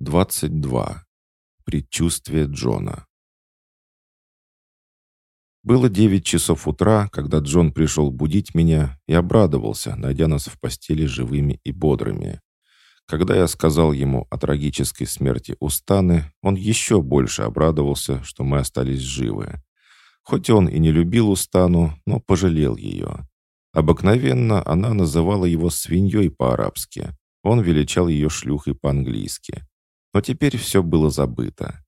22. Предчувствие Джона. Было девять часов утра, когда Джон пришел будить меня и обрадовался, найдя нас в постели живыми и бодрыми. Когда я сказал ему о трагической смерти Устаны, он еще больше обрадовался, что мы остались живы. Хоть он и не любил Устану, но пожалел ее. Обыкновенно она называла его свиньей по-арабски. Он величал ее шлюхой по-английски. Но теперь все было забыто.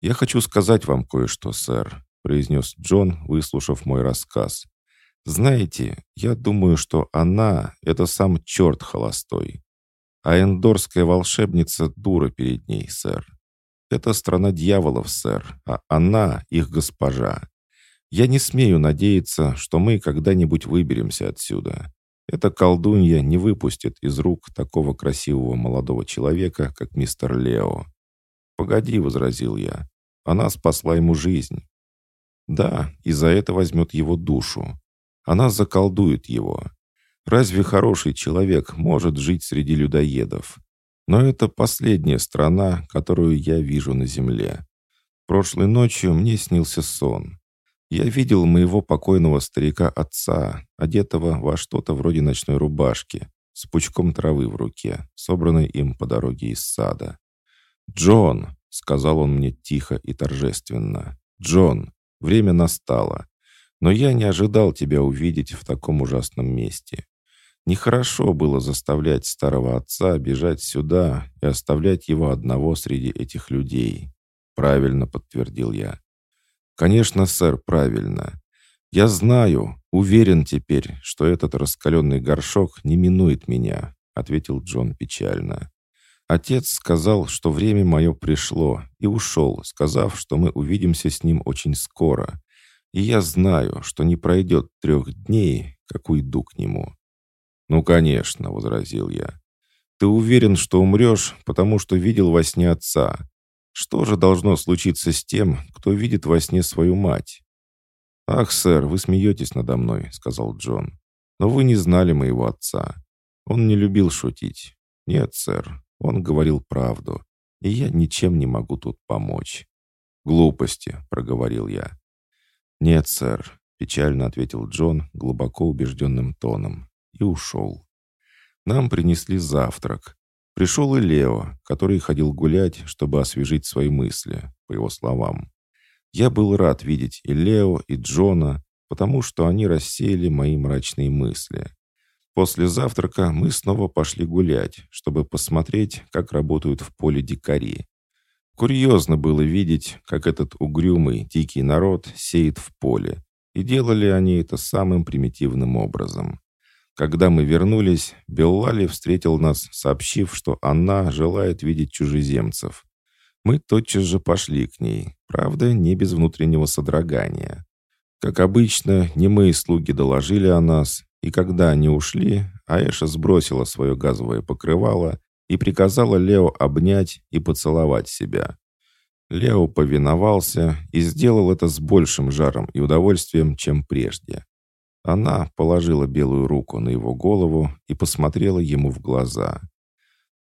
«Я хочу сказать вам кое-что, сэр», — произнес Джон, выслушав мой рассказ. «Знаете, я думаю, что она — это сам черт холостой. А эндорская волшебница дура перед ней, сэр. Это страна дьяволов, сэр, а она — их госпожа. Я не смею надеяться, что мы когда-нибудь выберемся отсюда. Эта колдунья не выпустит из рук такого красивого молодого человека, как мистер Лео. «Погоди», — возразил я, — «она спасла ему жизнь». «Да, и за это возьмет его душу. Она заколдует его. Разве хороший человек может жить среди людоедов? Но это последняя страна, которую я вижу на земле. Прошлой ночью мне снился сон. Я видел моего покойного старика-отца, одетого во что-то вроде ночной рубашки, с пучком травы в руке, собранной им по дороге из сада. «Джон!» — сказал он мне тихо и торжественно. «Джон, время настало. Но я не ожидал тебя увидеть в таком ужасном месте. Нехорошо было заставлять старого отца бежать сюда и оставлять его одного среди этих людей». «Правильно», — подтвердил я. «Конечно, сэр, правильно. Я знаю, уверен теперь, что этот раскаленный горшок не минует меня», ответил Джон печально. Отец сказал, что время мое пришло, и ушел, сказав, что мы увидимся с ним очень скоро. И я знаю, что не пройдет трех дней, как уйду к нему. «Ну, конечно», — возразил я. «Ты уверен, что умрешь, потому что видел во сне отца. Что же должно случиться с тем, кто видит во сне свою мать? «Ах, сэр, вы смеетесь надо мной», — сказал Джон. «Но вы не знали моего отца. Он не любил шутить. Нет, сэр, он говорил правду, и я ничем не могу тут помочь». «Глупости», — проговорил я. «Нет, сэр», — печально ответил Джон глубоко убежденным тоном и ушел. Нам принесли завтрак, Пришел и Лео, который ходил гулять, чтобы освежить свои мысли, по его словам. Я был рад видеть и Лео, и Джона, потому что они рассеяли мои мрачные мысли. После завтрака мы снова пошли гулять, чтобы посмотреть, как работают в поле дикари. Курьезно было видеть, как этот угрюмый, дикий народ сеет в поле, и делали они это самым примитивным образом. Когда мы вернулись, Беллали встретил нас, сообщив, что она желает видеть чужеземцев. Мы тотчас же пошли к ней, правда, не без внутреннего содрогания. Как обычно, немые слуги доложили о нас, и когда они ушли, Аэша сбросила свое газовое покрывало и приказала Лео обнять и поцеловать себя. Лео повиновался и сделал это с большим жаром и удовольствием, чем прежде. Она положила белую руку на его голову и посмотрела ему в глаза.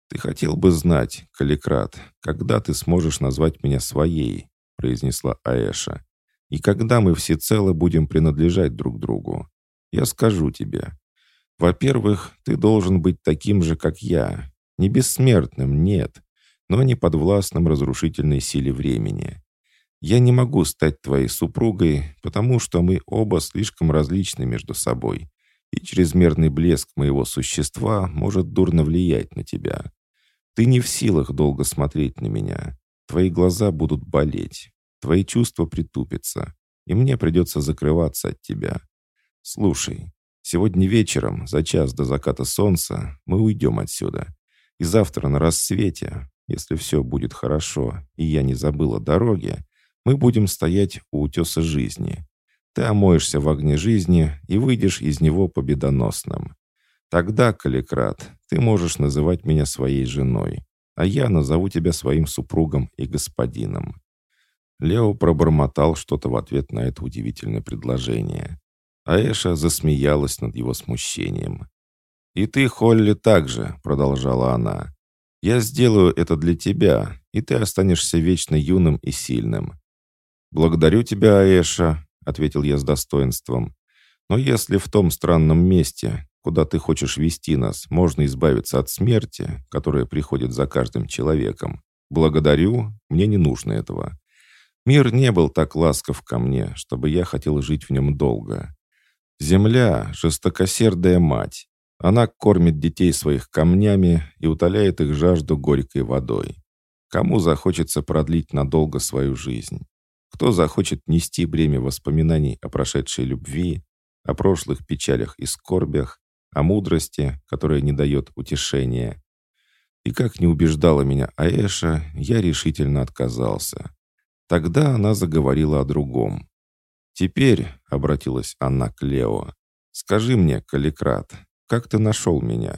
«Ты хотел бы знать, Каликрат, когда ты сможешь назвать меня своей?» произнесла Аэша. «И когда мы всецело будем принадлежать друг другу? Я скажу тебе. Во-первых, ты должен быть таким же, как я. Не бессмертным, нет, но не подвластным разрушительной силе времени. Я не могу стать твоей супругой, потому что мы оба слишком различны между собой, и чрезмерный блеск моего существа может дурно влиять на тебя. Ты не в силах долго смотреть на меня. Твои глаза будут болеть, твои чувства притупятся, и мне придется закрываться от тебя. Слушай, сегодня вечером, за час до заката солнца, мы уйдем отсюда. И завтра на рассвете, если все будет хорошо, и я не забыла дороги, мы будем стоять у утеса жизни. Ты омоешься в огне жизни и выйдешь из него победоносным. Тогда, Каликрат, ты можешь называть меня своей женой, а я назову тебя своим супругом и господином». Лео пробормотал что-то в ответ на это удивительное предложение. Аэша засмеялась над его смущением. «И ты, Холли, также», — продолжала она. Я сделаю это для тебя, и ты останешься вечно юным и сильным». «Благодарю тебя, Аэша», — ответил я с достоинством. «Но если в том странном месте, куда ты хочешь вести нас, можно избавиться от смерти, которая приходит за каждым человеком, благодарю, мне не нужно этого. Мир не был так ласков ко мне, чтобы я хотел жить в нем долго. Земля — жестокосердая мать. Она кормит детей своих камнями и утоляет их жажду горькой водой. Кому захочется продлить надолго свою жизнь? Кто захочет нести бремя воспоминаний о прошедшей любви, о прошлых печалях и скорбях, о мудрости, которая не дает утешения? И как не убеждала меня Аэша, я решительно отказался. Тогда она заговорила о другом. «Теперь», — обратилась она к Лео, — «скажи мне, Каликрат, как ты нашел меня?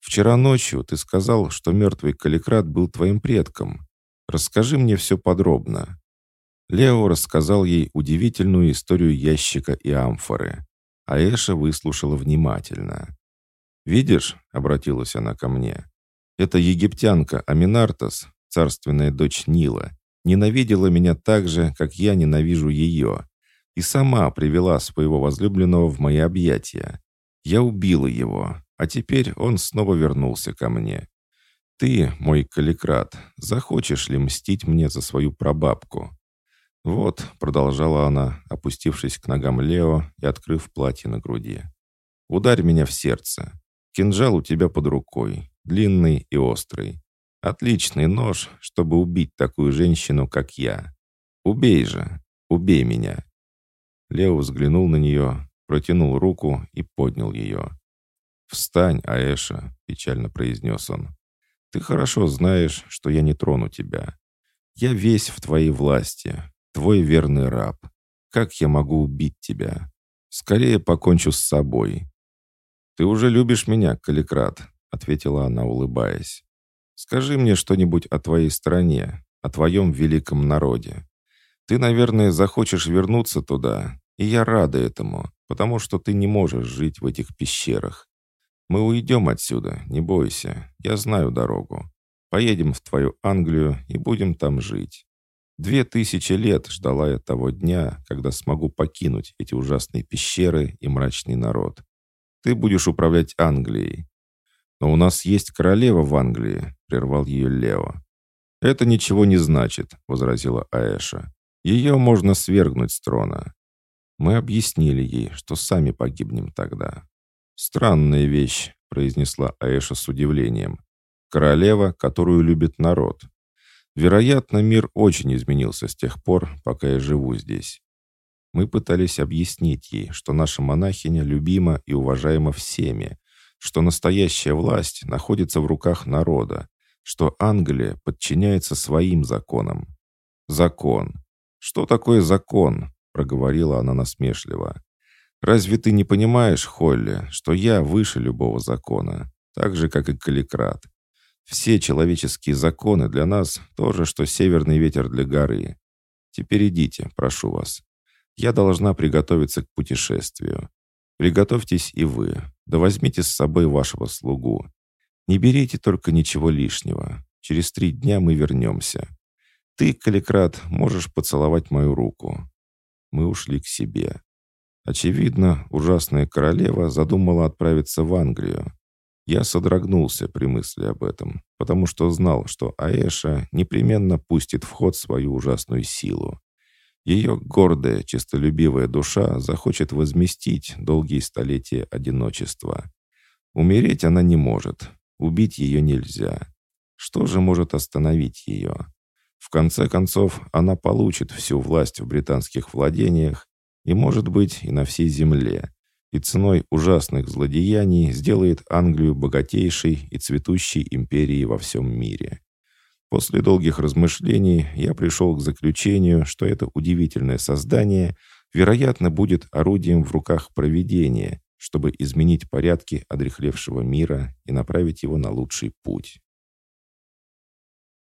Вчера ночью ты сказал, что мертвый Каликрат был твоим предком. Расскажи мне все подробно». Лео рассказал ей удивительную историю ящика и амфоры. А Эша выслушала внимательно. «Видишь», — обратилась она ко мне, — «это египтянка Аминартас, царственная дочь Нила, ненавидела меня так же, как я ненавижу ее, и сама привела своего возлюбленного в мои объятия. Я убила его, а теперь он снова вернулся ко мне. Ты, мой каликрат, захочешь ли мстить мне за свою прабабку?» «Вот», — продолжала она, опустившись к ногам Лео и открыв платье на груди. «Ударь меня в сердце. Кинжал у тебя под рукой, длинный и острый. Отличный нож, чтобы убить такую женщину, как я. Убей же, убей меня». Лео взглянул на нее, протянул руку и поднял ее. «Встань, Аэша», — печально произнес он. «Ты хорошо знаешь, что я не трону тебя. Я весь в твоей власти, твой верный раб. Как я могу убить тебя? Скорее покончу с собой». «Ты уже любишь меня, Каликрат», — ответила она, улыбаясь. Скажи мне что-нибудь о твоей стране, о твоем великом народе. Ты, наверное, захочешь вернуться туда, и я рада этому, потому что ты не можешь жить в этих пещерах. Мы уйдем отсюда, не бойся, я знаю дорогу. Поедем в твою Англию и будем там жить. Две тысячи лет ждала я того дня, когда смогу покинуть эти ужасные пещеры и мрачный народ. Ты будешь управлять Англией, «Но у нас есть королева в Англии», — прервал ее Лео. «Это ничего не значит», — возразила Аэша. «Ее можно свергнуть с трона». Мы объяснили ей, что сами погибнем тогда. «Странная вещь», — произнесла Аэша с удивлением. «Королева, которую любит народ. Вероятно, мир очень изменился с тех пор, пока я живу здесь. Мы пытались объяснить ей, что наша монахиня любима и уважаема всеми, что настоящая власть находится в руках народа, что Англия подчиняется своим законам. Закон. Что такое закон? проговорила она насмешливо. Разве ты не понимаешь, Холли, что я выше любого закона, так же как и Каликрат? Все человеческие законы для нас то же, что северный ветер для горы. Теперь идите, прошу вас. Я должна приготовиться к путешествию. Приготовьтесь и вы. Да возьмите с собой вашего слугу. Не берите только ничего лишнего. Через три дня мы вернемся. Ты, Каликрат, можешь поцеловать мою руку». Мы ушли к себе. Очевидно, ужасная королева задумала отправиться в Англию. Я содрогнулся при мысли об этом, потому что знал, что Аэша непременно пустит в ход свою ужасную силу. Ее гордая, честолюбивая душа захочет возместить долгие столетия одиночества. Умереть она не может, убить ее нельзя. Что же может остановить ее? В конце концов, она получит всю власть в британских владениях и, может быть, и на всей земле, и ценой ужасных злодеяний сделает Англию богатейшей и цветущей империей во всем мире. После долгих размышлений я пришел к заключению, что это удивительное создание, вероятно, будет орудием в руках провидения, чтобы изменить порядки одрехлевшего мира и направить его на лучший путь.